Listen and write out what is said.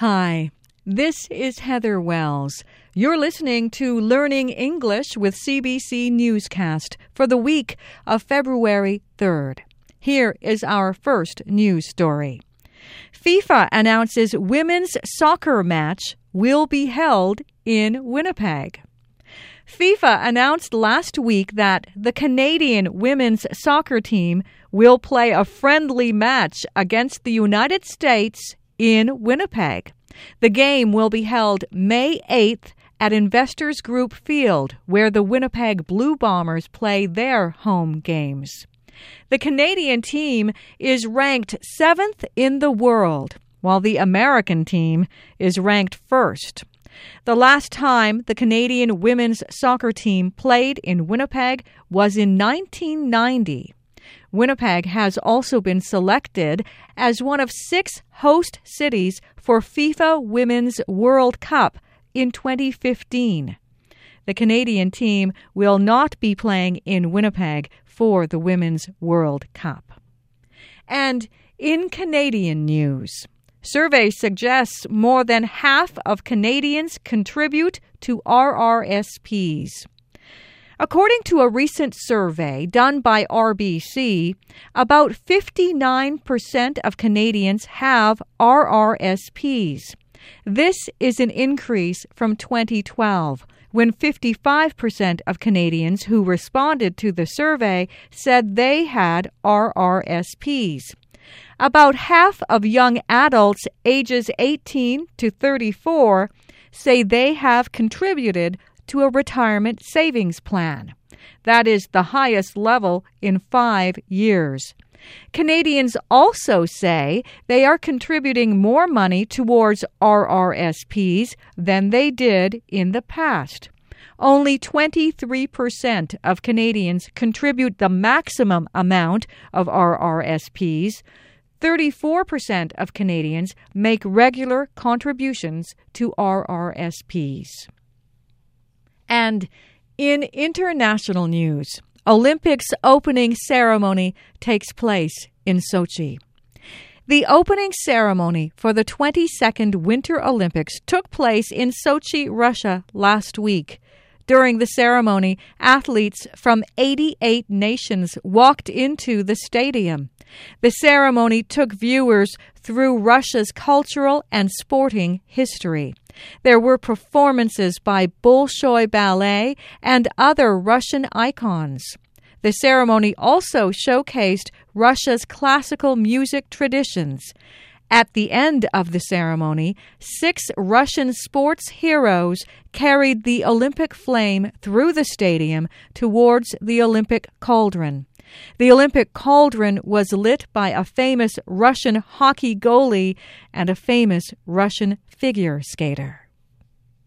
Hi, this is Heather Wells. You're listening to Learning English with CBC Newscast for the week of February 3rd. Here is our first news story. FIFA announces women's soccer match will be held in Winnipeg. FIFA announced last week that the Canadian women's soccer team will play a friendly match against the United States in Winnipeg. The game will be held May 8th at Investors Group Field, where the Winnipeg Blue Bombers play their home games. The Canadian team is ranked seventh in the world, while the American team is ranked first. The last time the Canadian women's soccer team played in Winnipeg was in 1990. Winnipeg has also been selected as one of six host cities for FIFA Women's World Cup in 2015. The Canadian team will not be playing in Winnipeg for the Women's World Cup. And in Canadian news, Survey suggests more than half of Canadians contribute to RRSPs. According to a recent survey done by RBC, about 59% of Canadians have RRSPs. This is an increase from 2012, when 55% of Canadians who responded to the survey said they had RRSPs. About half of young adults ages 18 to 34 say they have contributed to a retirement savings plan. That is the highest level in five years. Canadians also say they are contributing more money towards RRSPs than they did in the past. Only 23% of Canadians contribute the maximum amount of RRSPs, 34% of Canadians make regular contributions to RRSPs. And in international news, Olympics opening ceremony takes place in Sochi. The opening ceremony for the 22nd Winter Olympics took place in Sochi, Russia last week. During the ceremony, athletes from 88 nations walked into the stadium. The ceremony took viewers through Russia's cultural and sporting history. There were performances by Bolshoi Ballet and other Russian icons. The ceremony also showcased Russia's classical music traditions. At the end of the ceremony, six Russian sports heroes carried the Olympic flame through the stadium towards the Olympic cauldron. The Olympic cauldron was lit by a famous Russian hockey goalie and a famous Russian figure skater.